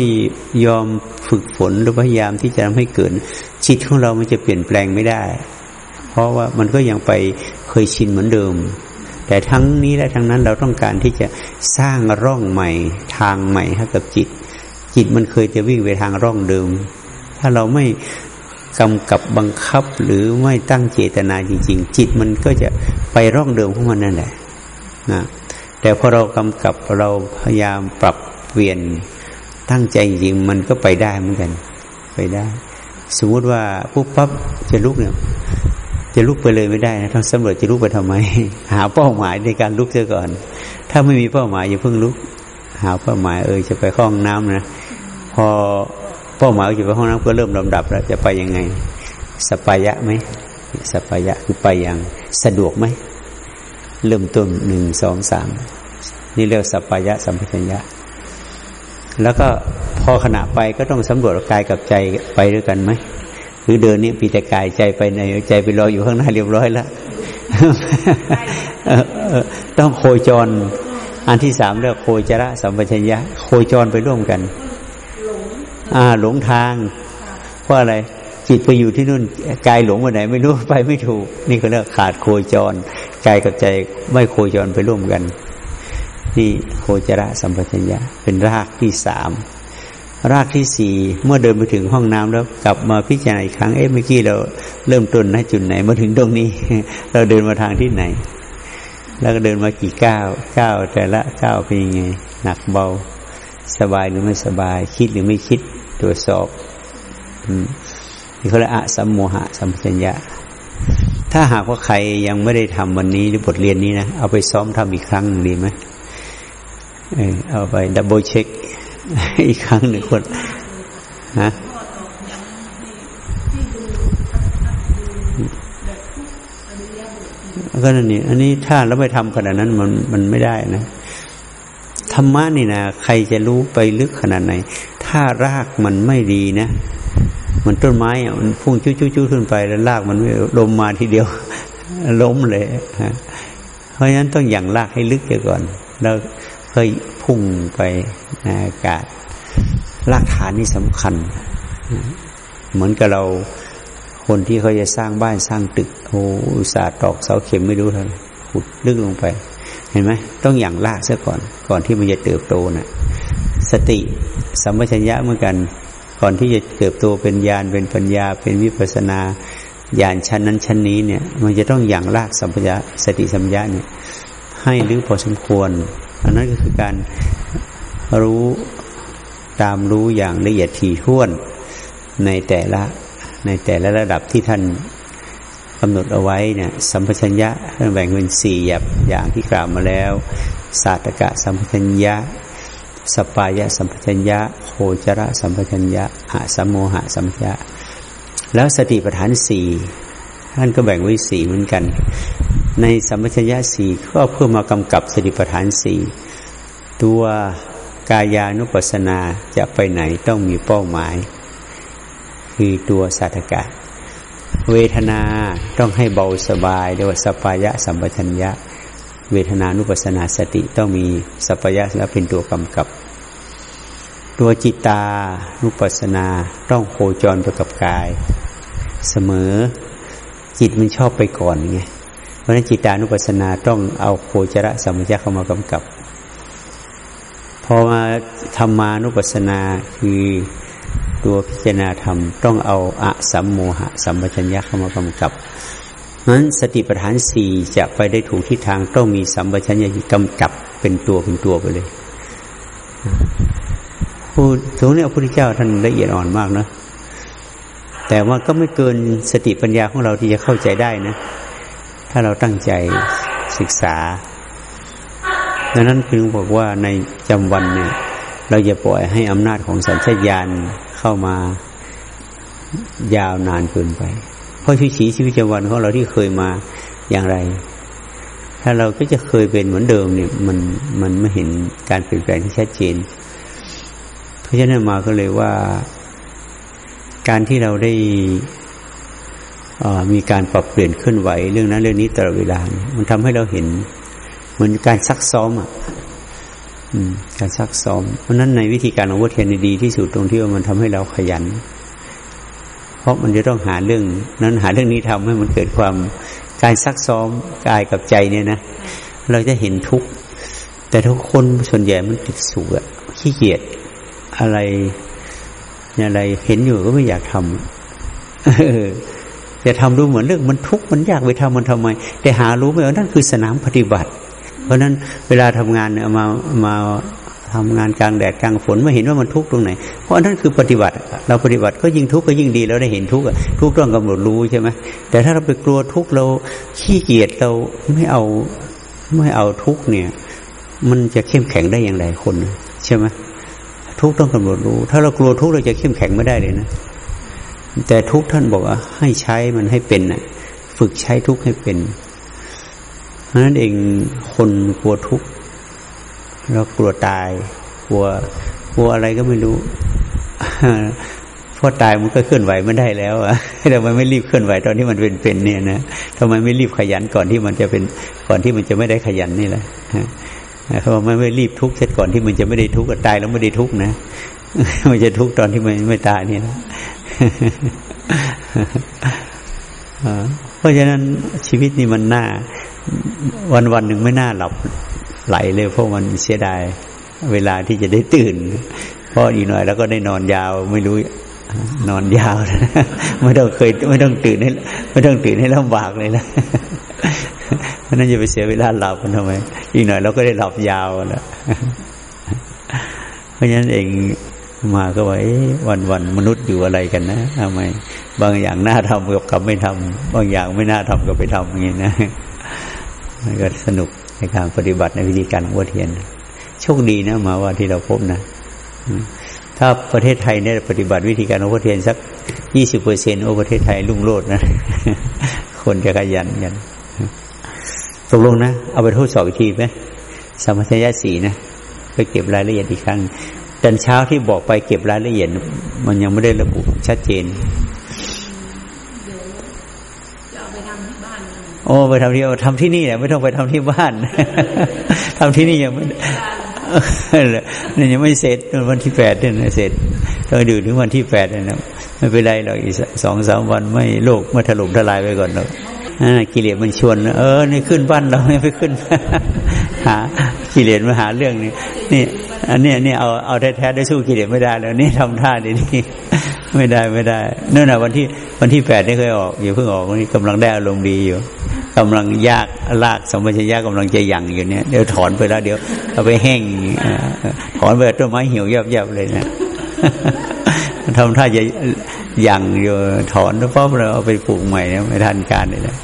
ยอมฝึกฝนหรือพยายามที่จะทำให้เกิดจิตของเรามันจะเปลี่ยนแปลงไม่ได้ เพราะว่ามันก็ยังไปเคยชินเหมือนเดิม แต่ทั้งนี้และทั้งนั้นเราต้องการที่จะสร้างร่องใหม่ทางใหม่ให้กับจิต จิตมันเคยจะวิ่งไปทางร่องเดิม ถ้าเราไม่กำกับบังคับหรือไม่ตั้งเจตนาจริง ๆ จิตมันก็จะไปร่องเดิมของมันนั่นแหละนะ แต่พอเรากำกับเราพยายามปรับเปลี่ยนตั้งใจจริงมันก็ไปได้เหมือนกัน ไปได้ สมมุติว่าปุ๊บปั๊บจะลุกเนี่ย จะลุกไปเลยไม่ได้นะต้องสำรวจจะลุกไปทำไม หาเป้าหมายในการลุกเสียก่อน ถ้าไม่มีเป้าหมายอย่าเพิ่งลุก หาเป้าหมายเออจะไปห้องน้ำนะพอเป้าหมายจะไปห้องน้ำก็เริ่มลำดับแล้วจะไปยังไง สปายะไหมสปายะคือไปอย่างสะดวกไหมเริ่มต้นหนึ่งสองสาม นี่เรียกสัพพยะสัมปชัญญะ แล้วก็พอขณะไปก็ต้องสำรวจกายกับใจไปด้วยกันไหมรือเดินนี่ปีแต่กายใจไปในใจไปรออยู่ข้างหน้าเรียบร้อยแล้วต้องโคจร อันที่สามเรียกโคจระสัมปชัญญะ โคจรไปร่วมกัน อ่าหลงทางเพราะอะไรจิตไปอยู่ที่นู่นกายหลงไปไหน ไม่รู้ไปไม่ถูก นี่ก็เรียกขาดโคจรกายกับใจไม่โคจรไปร่วมกัน นี่โคจรสัมปชัญญะเป็นรากที่สามรากที่สี่เมื่อเดินไปถึงห้องน้ำแล้วกลับมาพิจารณาอีกครั้งเอ๊ะเมื่อกี้เราเริ่มต้นณจุดไหนมาถึงตรงนี้ เราเดินมาทางที่ไหน แล้วก็เดินมากี่ก้าวก้าวแต่ละก้าวเป็นยังไง หนักเบา สบายหรือไม่สบาย คิดหรือไม่คิดตรวจสอบนี่เขาเรียกอสัมโมหสัมปชัญญะ ถ้าหากว่าใครยังไม่ได้ทำวันนี้หรือบทเรียนนี้นะเอาไปซ้อมทำอีกครั้งดีไหม เอาไป double check อีกครั้งหนึ่งคนฮะก็นั่นนี่อันนี้ถ้าเราไม่ทำขนาดนั้นมันมันไม่ได้นะธรรมะนี่นะใครจะรู้ไปลึกขนาดไหน ถ้ารากมันไม่ดีนะมันต้นไม้อะมันพุ่งจุ้ๆขึ้นไปแล้วรากมันไม่ลมมาทีเดียว ล้มเลยฮะเพราะฉะนั้นต้องอย่างรากให้ลึกเสียก่อน แล้ว ค่อยพุ่งไปในอากาศรากฐานนี่สำคัญ เหมือนกับเราคนที่เขาจะสร้างบ้านสร้างตึกโอ้อุตสาห์ตอกเสาเข็มไม่รู้เท่าไหร่ขุดลึกลงไป เห็นไหมต้องอย่างรากซะก่อน ก่อนที่มันจะเติบโตนะ่ะ สติสัมปชัญญะเหมือนกัน ก่อนที่จะเติบโตเป็นญาณเป็นปัญญา เป็นวิปัสนาญาณชั้นนั้นชั้นนี้เนี่ย มันจะต้องอย่างรากสัมปชัญญะสติสัมปชัญญะเนี่ย ให้ลึกพอสมควร อันนั้นก็คือการรู้ตามรู้อย่างละเอียดถี่ถ้วนในแต่ละในแต่ละระดับที่ท่านกำหนดเอาไว้เนี่ยสัมปชัญญะท่านแบ่งเป็นสี่แบบอย่างที่กล่าวมาแล้วศาสตกะสัมปชัญญะ สปายะสัมปชัญญะโคจระสัมปชัญญะหะสมโมหะสัมปชัญญะ แล้วสติปัฏฐานสี่ท่านก็แบ่งไว้สี่เหมือนกัน ในสัมปชัญญะสี่ก็เพื่อมากำกับสติปัฏฐานสี่ตัวกายานุปัสสนาจะไปไหนต้องมีเป้าหมาย คือตัวสัตกะเวทนาต้องให้เบาสบายเรียกว่าสปายะสัมปชัญญะ เวทนานุปัสสนาสติต้องมีสัพยะแล้วเป็นตัวกำกับ ตัวจิตานุปัสสนาต้องโคจรไปกับกาย เสมอจิตมันชอบไปก่อนไง ราะฉะนั้นจิตานุปัสสนาต้องเอาโคจรสัมปชัญญะเข้ามากำกับ พอมาธรรมานุปัสสนาคือตัวพิจารณาธรรม ต้องเอาอะสัมโมหะสัมปชัญญะเข้ามากำกับนั้นสติปัฏฐานสี่จะไปได้ถูกทิศทางต้องมีสัมปชัญญะกำกับเป็นตัวเป็นตัวไปเลยพูดตรงนี้พระพุทธเจ้าท่านละเอียดอ่อนมากนะแต่ว่าก็ไม่เกินสติปัญญาของเราที่จะเข้าใจได้นะ ถ้าเราตั้งใจศึกษาดังนั้นคือบอกว่าในจำวันเนี่ย เราจะปล่อยให้อำนาจของสัญชาตญาณเข้ามายาวนานเกินไป เพราะชีวิตชีวิตจำวันของเราที่เคยมาอย่างไร ถ้าเราก็จะเคยเป็นเหมือนเดิมเนี่ย มันมันไม่เห็นการเปลี่ยนแปลงที่ชัดเจน เพราะฉะนั้นมาก็เลยว่า การที่เราได้ มีการปรับเปลี่ยนเคลื่อนไหวเรื่องนั้นเรื่องนี้ตลอดเวลา มันทำให้เราเห็นเหมือนการซักซ้อมอะการซักซ้อม เพราะนั้นในวิธีการของวัตเทียนดีที่สุดตรงที่ว่ามันทำให้เราขยัน เพราะมันจะต้องหาเรื่อง นั้นหาเรื่องนี้ทำให้มันเกิดความการซักซ้อมกายกับใจเนี่ยนะเราจะเห็นทุกข์แต่ทุกคนส่วนใหญ่มันติดสุขอะขี้เกียจอะไรอะไรเห็นอยู่ก็ไม่อยากทำ จะทำดูเหมือนเรื่องมันทุกข์มันยากไปทำมันทำไม แต่หารู้ไหมว่านั่นคือสนามปฏิบัติ เพราะนั้นเวลาทำงานเนี่ยมามาทำงานกลางแดดกลางฝนไม่เห็นว่ามันทุกข์ตรงไหน เพราะนั่นคือปฏิบัติ เราปฏิบัติก็ยิ่งทุกข์ก็ยิ่งดีเราได้เห็นทุกข์ทุกข์ต้องกำหนดรู้ใช่ไหมแต่ถ้าเราไปกลัวทุกข์เราขี้เกียจเราไม่เอาไม่เอาทุกข์เนี่ย มันจะเข้มแข็งได้อย่างไรคนใช่ไหมทุกข์ต้องกำหนดรู้ ถ้าเรากลัวทุกข์เราจะเข้มแข็งไม่ได้เลยนะ แต่ทุกท่านบอกว่า ให้ใช้มันให้เป็นน่ะฝึกใช้ทุกให้เป็นเพราะนั้นเองคนกลัวทุกข์แล้วกลัวตาย กลัวกลัวอะไรก็ไม่รู้พอตายมันก็เคลื่อนไหวไม่ได้แล้วอะแต่มันไม่รีบเคลื่อนไหวตอนที่มันเป็นเป็นเนี่ยนะทำไมไม่รีบขยันก่อนที่มันจะเป็นก่อนที่มันจะไม่ได้ขยันนี่แหละเขาบอกไม่รีบทุกข์เสร็จก่อนที่มันจะไม่ได้ทุกข์ตายแล้วไม่ได้ทุกข์นะมันจะทุกข์ตอนที่มันไม่ตายนี่นะ เพราะฉะนั้นชีวิตนี่มันน่า วันวันหนึ่งไม่น่าหลับไหลเลยเพราะมันเสียดายเวลาที่จะได้ตื่น เพราะอีกหน่อยแล้วก็ได้นอนยาวไม่รู้นอนยาวไม่ต้องเคยไม่ต้องตื่นให้ไม่ต้องตื่นให้ลำบากเลยนะเพราะนั้นจะไปเสียเวลาหลับทำไมอีกหน่อยเราก็ได้หลับยาวแล้วเพราะฉะนั้นเอง มาก็ว่าวันวันมนุษย์อยู่อะไรกันนะทำไม บางอย่างน่าทำกับกับไม่ทำบางอย่างไม่น่าทำกับไปทำอย่างนี้นะมันก็สนุกในการปฏิบัติในวิธีการวัวเทียนโชคดีนะมาว่าที่เราพบนะถ้าประเทศไทยเนี่ยปฏิบัติวิธีการวัวเทียนสักยี่สิบเปอร์เซ็นต์โอ้ประเทศไทยรุ่งโรจน์นะคนจะขยันกันตกลงนะ เอาไปทดสอบอีกทีไหมสมัชยะสีนะไปเก็บรายละเอียดอีกครั้ง ตอนเช้าที่บอกไปเก็บรายละเอียด มันยังไม่ได้ระบุชัดเจนโอ้ไปทำที่ทำที่นี่แหละไม่ต้องไปทำที่บ้านทำที่นี่ยังไม่นี่ยังไม่เสร็จวันที่แปดเนี่ยเสร็จต้องดูถึงวันที่แปดนะไม่เป็นไรหรอกอีกสองสามวันไม่โลกไม่ถล่มทลายไปก่อนหรอกกิเลสมันชวน เออ นี่ขึ้นบ้านเราไม่ไปขึ้นหากิเลสมาหาเรื่องนี้นี่ อันนี้เนี่ยเอาเอาแท้ๆได้สู้กิเลสไม่ได้แล้วนี่ทำท่าดีนี่ไม่ได้ไม่ได้นั่นแหะวันที่วันที่แปดนี่เคยออกอยู่เพิ่งออกวันนี้กำลังได้อารมณ์ดีอยู่กำลังยากลากสมัชยะกกำลังจะยั่งอยู่เนี่ยเดี๋ยวถอนไปแล้ว เดี๋ยวเอาไปแห้งถอนไปต้นไม้เหี่ยวยับๆเลยนะทำท่าจะยั่งอยู่ถอนแล้วป๊บเราเอาไปปลูกใหม่เนี่ยไม่ทันการเลยนะ